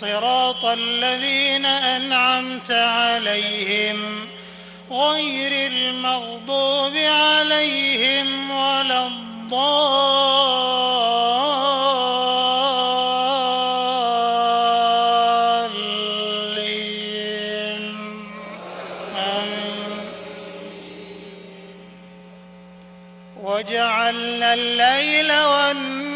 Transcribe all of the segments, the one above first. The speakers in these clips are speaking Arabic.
صراط الذين أنعمت عليهم غير المغضوب عليهم ولا الضالين. وجعلنا الليل والنهار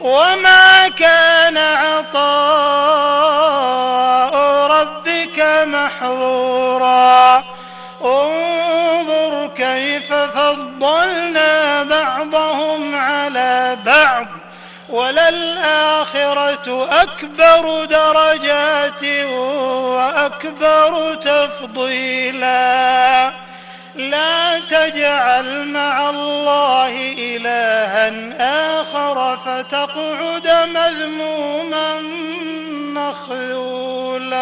وما كان عطاء ربك محظورا. انظر كيف فضلنا بعضهم على بعض وللآخرة أكبر درجات وأكبر تفضيلا. لا تجعل مع فتقعد مذموما مخذولا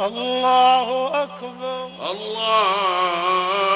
الله أكبر. الله